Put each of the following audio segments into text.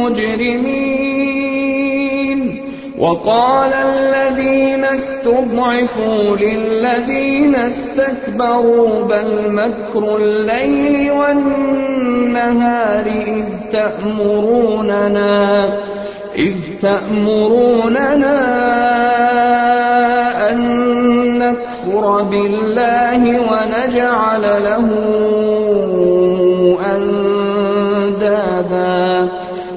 مجرمين وقال الذين استضعفوا للذين استكبروا بل مكر الليل والنهار إذ تأمروننا إذ تأمروننا أن نكفر بالله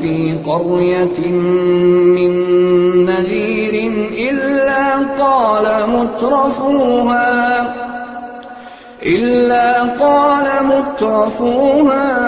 في قرية من نذير إلا قال مترفوها إلا قال مترفوها.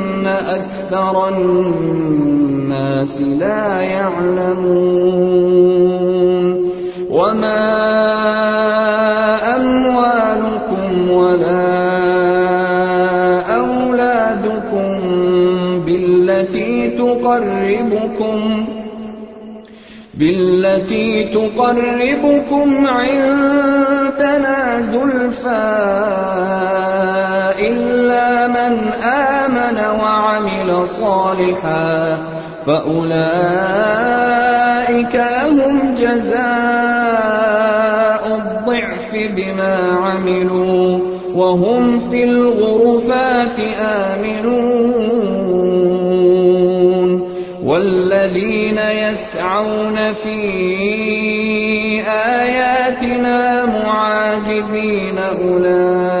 أكثر الناس لا يعلمون وما أموالكم ولا أولادكم بالتي تقربكم بالتي تقربكم عندنا زلفى إلا من آمن وعمل صالحا فأولئك لهم جزاء الضعف بما عملوا وهم في الغرفات آمنون والذين يسعون في آياتنا معاجزين أولئك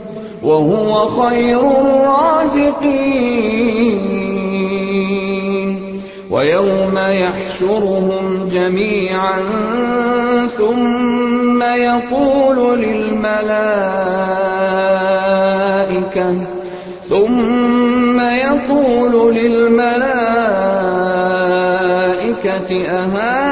وهو خير الرازقين. ويوم يحشرهم جميعا ثم يقول للملائكة ثم يقول للملائكة أهؤلاء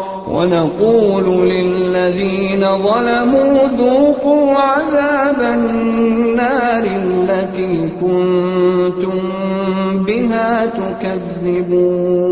ونقول للذين ظلموا ذوقوا عذاب النار التي كنتم بها تكذبون.